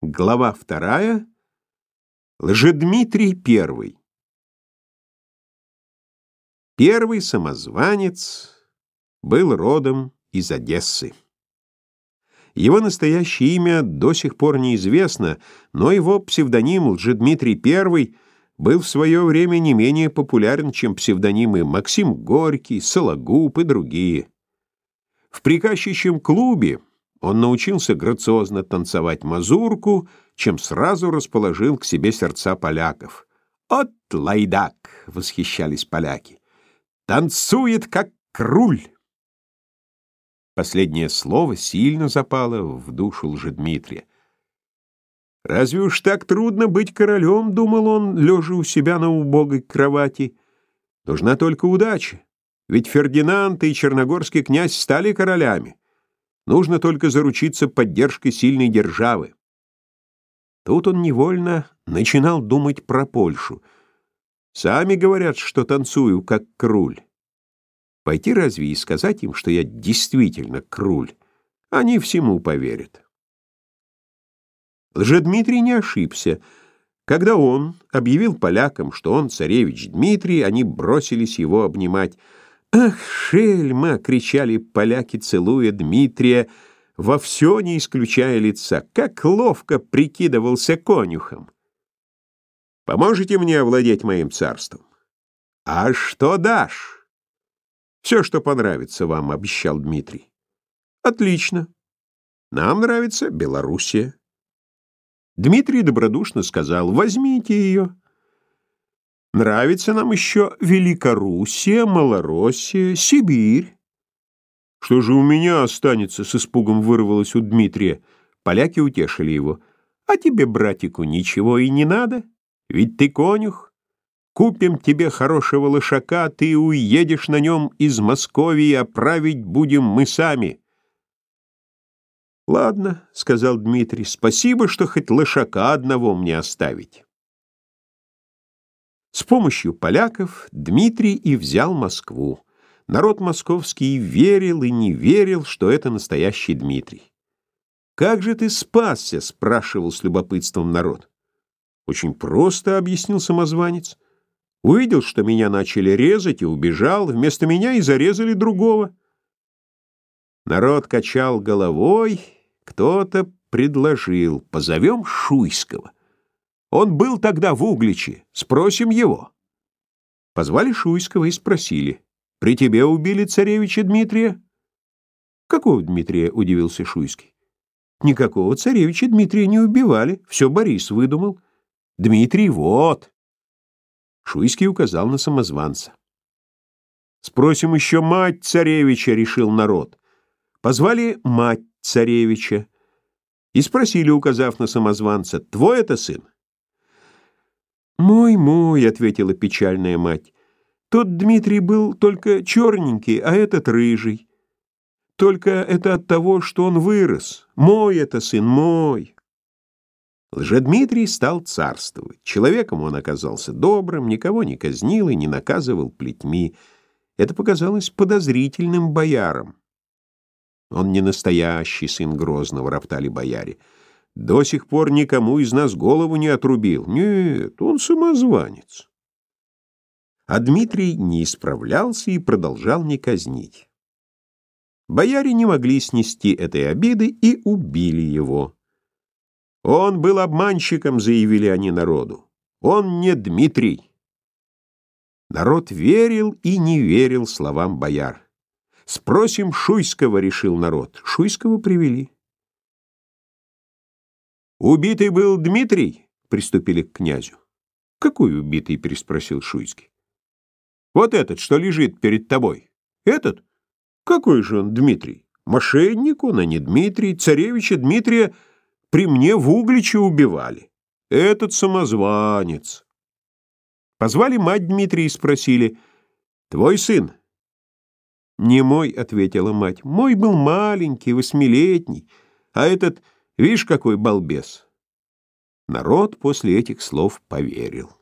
Глава вторая. Лжедмитрий Первый. Первый самозванец был родом из Одессы. Его настоящее имя до сих пор неизвестно, но его псевдоним Лжедмитрий Первый был в свое время не менее популярен, чем псевдонимы Максим Горький, Сологуб и другие. В приказчичьем клубе он научился грациозно танцевать мазурку, чем сразу расположил к себе сердца поляков. «От лайдак!» — восхищались поляки. «Танцует, как круль!» Последнее слово сильно запало в душу Лжедмитрия. «Разве уж так трудно быть королем?» — думал он, лежа у себя на убогой кровати. «Нужна только удача, ведь Фердинанд и черногорский князь стали королями. Нужно только заручиться поддержкой сильной державы. Тут он невольно начинал думать про Польшу. Сами говорят, что танцую, как круль. Пойти разве и сказать им, что я действительно круль? Они всему поверят. Лжедмитрий не ошибся. Когда он объявил полякам, что он царевич Дмитрий, они бросились его обнимать — «Ах, шельма!» — кричали поляки, целуя Дмитрия, во все не исключая лица. Как ловко прикидывался конюхом! «Поможете мне овладеть моим царством?» «А что дашь?» «Все, что понравится вам», — обещал Дмитрий. «Отлично. Нам нравится Белоруссия». Дмитрий добродушно сказал, «Возьмите ее». Нравится нам еще Великоруссия, Малороссия, Сибирь. Что же у меня останется, с испугом вырвалось у Дмитрия. Поляки утешили его. А тебе, братику, ничего и не надо, ведь ты конюх. Купим тебе хорошего лошака, ты уедешь на нем из Московии, а править будем мы сами. «Ладно», — сказал Дмитрий, — «спасибо, что хоть лошака одного мне оставить». С помощью поляков Дмитрий и взял Москву. Народ московский верил и не верил, что это настоящий Дмитрий. «Как же ты спасся?» — спрашивал с любопытством народ. «Очень просто», — объяснил самозванец. «Увидел, что меня начали резать, и убежал. Вместо меня и зарезали другого». Народ качал головой, кто-то предложил «позовем Шуйского». Он был тогда в Угличе. Спросим его. Позвали Шуйского и спросили. При тебе убили царевича Дмитрия? Какого Дмитрия? Удивился Шуйский. Никакого царевича Дмитрия не убивали. Все Борис выдумал. Дмитрий вот. Шуйский указал на самозванца. Спросим еще мать царевича, решил народ. Позвали мать царевича и спросили, указав на самозванца, твой это сын? «Мой, мой», — ответила печальная мать, — «тот Дмитрий был только черненький, а этот рыжий. Только это от того, что он вырос. Мой это сын, мой». Лжедмитрий стал царствовать. Человеком он оказался добрым, никого не казнил и не наказывал плетьми. Это показалось подозрительным боярам. Он не настоящий сын Грозного, роптали бояре. До сих пор никому из нас голову не отрубил. Нет, он самозванец. А Дмитрий не исправлялся и продолжал не казнить. Бояре не могли снести этой обиды и убили его. Он был обманщиком, заявили они народу. Он не Дмитрий. Народ верил и не верил словам бояр. Спросим Шуйского, решил народ. Шуйского привели. «Убитый был Дмитрий?» — приступили к князю. «Какой убитый?» — переспросил Шуйский. «Вот этот, что лежит перед тобой. Этот? Какой же он Дмитрий? Мошенник он, а не Дмитрий. Царевича Дмитрия при мне в Угличе убивали. Этот самозванец». Позвали мать Дмитрия и спросили, «Твой сын?» «Не мой», — ответила мать, — «мой был маленький, восьмилетний, а этот...» Видишь, какой балбес!» Народ после этих слов поверил.